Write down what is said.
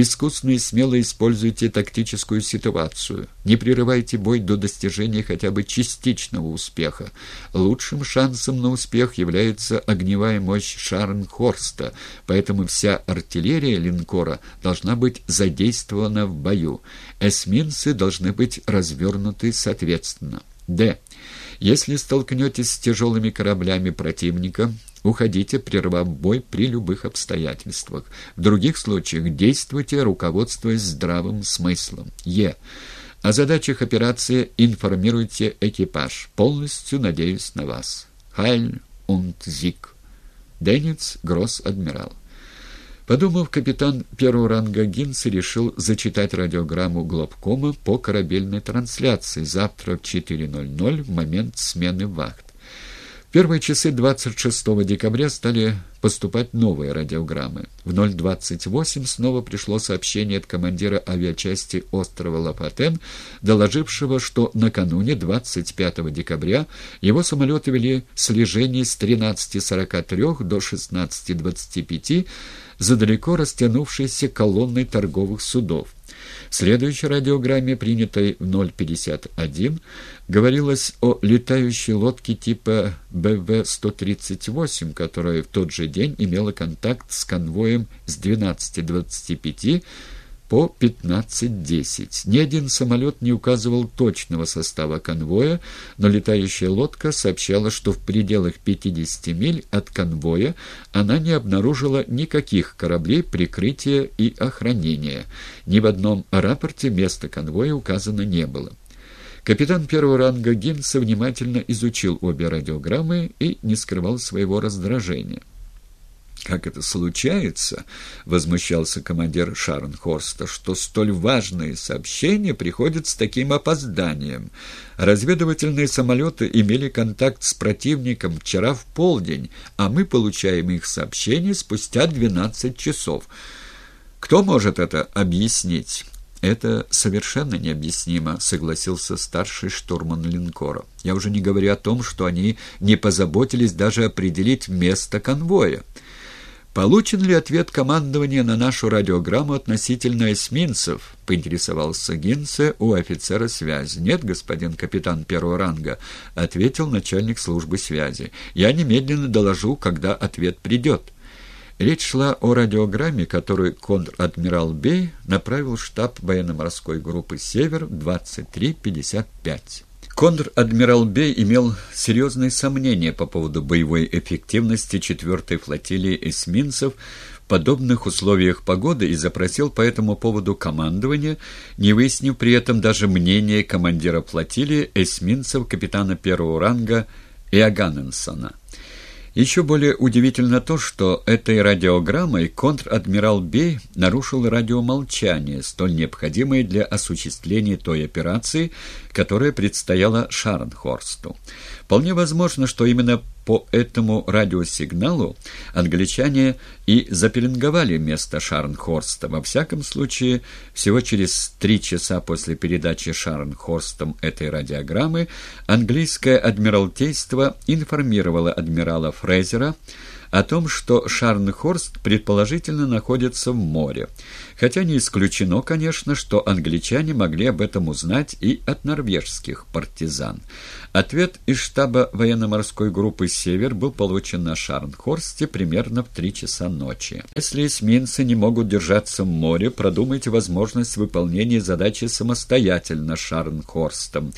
искусно и смело используйте тактическую ситуацию. Не прерывайте бой до достижения хотя бы частичного успеха. Лучшим шансом на успех является огневая мощь Шарнхорста, поэтому вся артиллерия линкора должна быть задействована в бою. Эсминцы должны быть развернуты соответственно. Д. Если столкнетесь с тяжелыми кораблями противника, уходите, прервав бой при любых обстоятельствах. В других случаях действуйте, руководствуясь здравым смыслом. Е. О задачах операции информируйте экипаж. Полностью надеюсь на вас. Хайль und Зиг. Денниц, гросс-адмирал. Подумав, капитан первого ранга Гинц решил зачитать радиограмму главкома по корабельной трансляции завтра в 4.00 в момент смены вахт. В первые часы 26 декабря стали поступать новые радиограммы. В 0.28 снова пришло сообщение от командира авиачасти острова Лапатен, доложившего, что накануне 25 декабря его самолеты вели слежение с 13.43 до 16.25 за далеко растянувшейся колонной торговых судов. В следующей радиограмме, принятой в 051, говорилось о летающей лодке типа БВ-138, которая в тот же день имела контакт с конвоем с 12.25 по 15.10. Ни один самолет не указывал точного состава конвоя, но летающая лодка сообщала, что в пределах 50 миль от конвоя она не обнаружила никаких кораблей прикрытия и охранения. Ни в одном рапорте место конвоя указано не было. Капитан первого ранга Гинса внимательно изучил обе радиограммы и не скрывал своего раздражения. «Как это случается?» — возмущался командир Шарнхорста, «что столь важные сообщения приходят с таким опозданием. Разведывательные самолеты имели контакт с противником вчера в полдень, а мы получаем их сообщения спустя 12 часов. Кто может это объяснить?» «Это совершенно необъяснимо», — согласился старший штурман линкора. «Я уже не говорю о том, что они не позаботились даже определить место конвоя». «Получен ли ответ командования на нашу радиограмму относительно эсминцев?» — поинтересовался Гинце у офицера связи. «Нет, господин капитан первого ранга», — ответил начальник службы связи. «Я немедленно доложу, когда ответ придет». Речь шла о радиограмме, которую контр-адмирал Бей направил штаб военно-морской группы «Север» 2355. Контр-адмирал Бей имел серьезные сомнения по поводу боевой эффективности 4-й флотилии эсминцев в подобных условиях погоды и запросил по этому поводу командование, не выяснив при этом даже мнение командира флотилии эсминцев капитана первого ранга Иоганненсона. Еще более удивительно то, что этой радиограммой контр-адмирал Бей нарушил радиомолчание, столь необходимое для осуществления той операции, которая предстояла Шарнхорсту. Вполне возможно, что именно по этому радиосигналу англичане и запеленговали место Шарнхорста. Во всяком случае, всего через три часа после передачи Шарнхорстом этой радиограммы английское адмиралтейство информировало адмирала Фрезера о том, что Шарнхорст предположительно находится в море, хотя не исключено, конечно, что англичане могли об этом узнать и от норвежских партизан. Ответ из штаба военно-морской группы «Север» был получен на Шарнхорсте примерно в три часа ночи. Если эсминцы не могут держаться в море, продумайте возможность выполнения задачи самостоятельно Шарнхорстом.